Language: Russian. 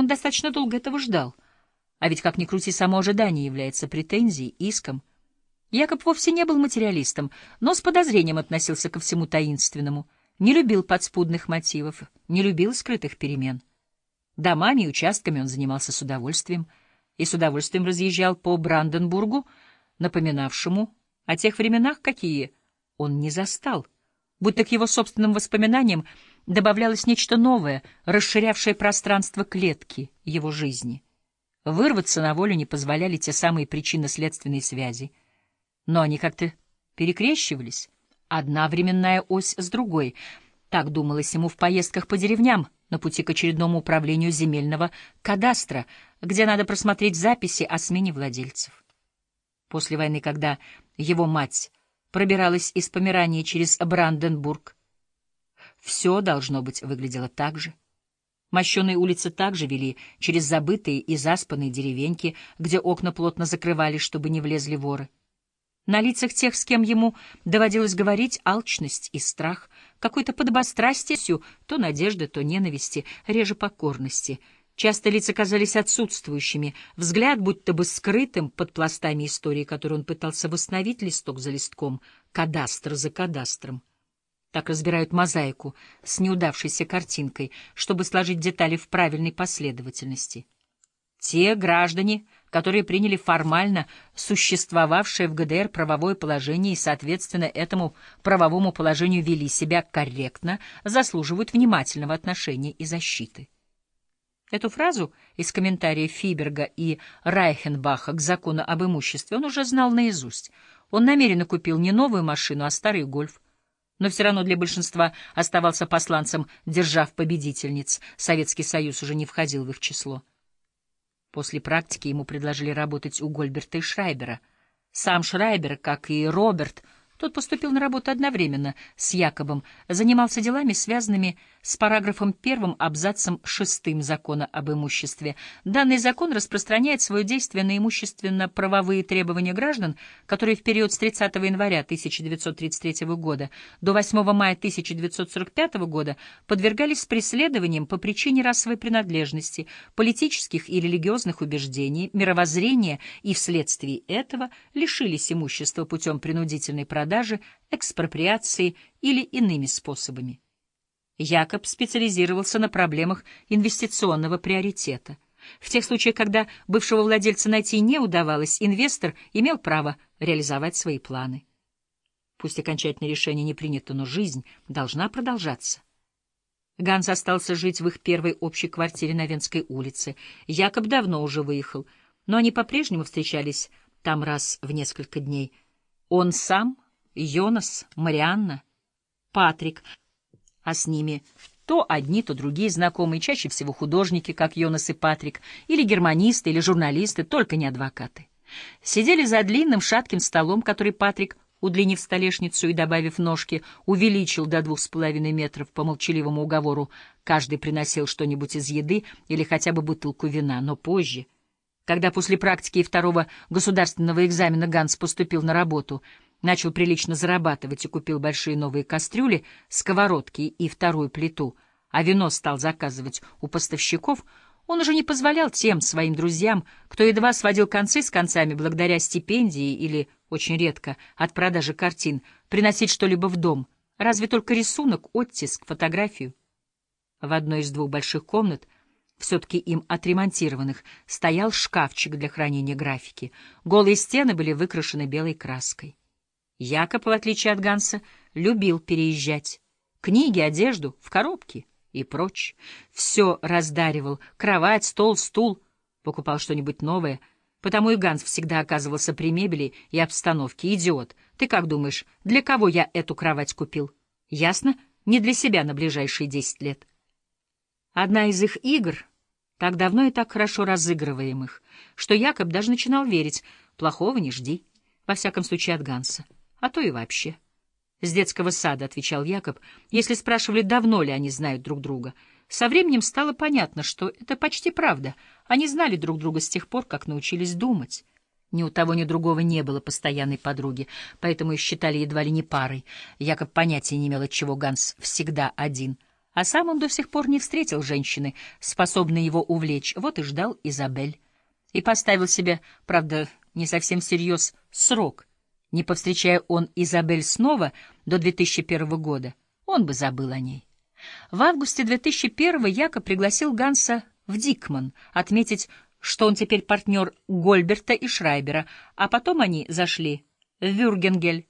Он достаточно долго этого ждал. А ведь, как ни крути, само ожидание является претензией, иском. Якоб вовсе не был материалистом, но с подозрением относился ко всему таинственному, не любил подспудных мотивов, не любил скрытых перемен. Домами и участками он занимался с удовольствием, и с удовольствием разъезжал по Бранденбургу, напоминавшему о тех временах, какие он не застал, будто к его собственным воспоминаниям добавлялось нечто новое, расширявшее пространство клетки его жизни. Вырваться на волю не позволяли те самые причинно-следственные связи, но они как-то перекрещивались, одна временная ось с другой. Так думалось ему в поездках по деревням, на пути к очередному управлению земельного кадастра, где надо просмотреть записи о смене владельцев. После войны, когда его мать пробиралась из Померании через Бранденбург, все, должно быть, выглядело так же. Мощеные улицы также вели через забытые и заспанные деревеньки, где окна плотно закрывали, чтобы не влезли воры. На лицах тех, с кем ему доводилось говорить, алчность и страх, какой-то подобострастие, то надежды, то ненависти, реже покорности. Часто лица казались отсутствующими, взгляд будто бы скрытым под пластами истории, которую он пытался восстановить листок за листком, кадастр за кадастром. Так разбирают мозаику с неудавшейся картинкой, чтобы сложить детали в правильной последовательности. Те граждане, которые приняли формально существовавшее в ГДР правовое положение и, соответственно, этому правовому положению вели себя корректно, заслуживают внимательного отношения и защиты. Эту фразу из комментария Фиберга и Райхенбаха к закону об имуществе он уже знал наизусть. Он намеренно купил не новую машину, а старый гольф но все равно для большинства оставался посланцем, держав победительниц. Советский Союз уже не входил в их число. После практики ему предложили работать у Гольберта и Шрайбера. Сам Шрайбер, как и Роберт, тот поступил на работу одновременно с Якобом, занимался делами, связанными с параграфом первым абзацем шестым закона об имуществе. Данный закон распространяет свое действие на имущественно-правовые требования граждан, которые в период с 30 января 1933 года до 8 мая 1945 года подвергались преследованиям по причине расовой принадлежности, политических и религиозных убеждений, мировоззрения и вследствие этого лишились имущества путем принудительной продажи продажи, экспроприации или иными способами. Якоб специализировался на проблемах инвестиционного приоритета. В тех случаях, когда бывшего владельца найти не удавалось, инвестор имел право реализовать свои планы. Пусть окончательное решение не принято, но жизнь должна продолжаться. Ганс остался жить в их первой общей квартире на Венской улице. Якоб давно уже выехал, но они по-прежнему встречались там раз в несколько дней. Он сам Йонас, Марианна, Патрик, а с ними то одни, то другие знакомые, чаще всего художники, как Йонас и Патрик, или германисты, или журналисты, только не адвокаты. Сидели за длинным шатким столом, который Патрик, удлинив столешницу и добавив ножки, увеличил до двух с половиной метров по молчаливому уговору. Каждый приносил что-нибудь из еды или хотя бы бутылку вина, но позже, когда после практики и второго государственного экзамена Ганс поступил на работу — начал прилично зарабатывать и купил большие новые кастрюли, сковородки и вторую плиту, а вино стал заказывать у поставщиков, он уже не позволял тем своим друзьям, кто едва сводил концы с концами благодаря стипендии или, очень редко, от продажи картин, приносить что-либо в дом, разве только рисунок, оттиск, фотографию. В одной из двух больших комнат, все-таки им отремонтированных, стоял шкафчик для хранения графики. Голые стены были выкрашены белой краской. Якоб, в отличие от Ганса, любил переезжать. Книги, одежду, в коробки и прочь. Все раздаривал. Кровать, стол, стул. Покупал что-нибудь новое. Потому и Ганс всегда оказывался при мебели и обстановке. Идиот. Ты как думаешь, для кого я эту кровать купил? Ясно? Не для себя на ближайшие десять лет. Одна из их игр, так давно и так хорошо разыгрываемых, что Якоб даже начинал верить. Плохого не жди. Во всяком случае, от Ганса а то и вообще. С детского сада, — отвечал Якоб, — если спрашивали, давно ли они знают друг друга. Со временем стало понятно, что это почти правда. Они знали друг друга с тех пор, как научились думать. Ни у того, ни у другого не было постоянной подруги, поэтому их считали едва ли не парой. Якоб понятия не имел, отчего Ганс всегда один. А сам он до сих пор не встретил женщины, способной его увлечь, вот и ждал Изабель. И поставил себе, правда, не совсем всерьез, срок. Не повстречая он Изабель снова до 2001 года, он бы забыл о ней. В августе 2001 Яко пригласил Ганса в Дикман отметить, что он теперь партнер Гольберта и Шрайбера, а потом они зашли в Вюргенгель,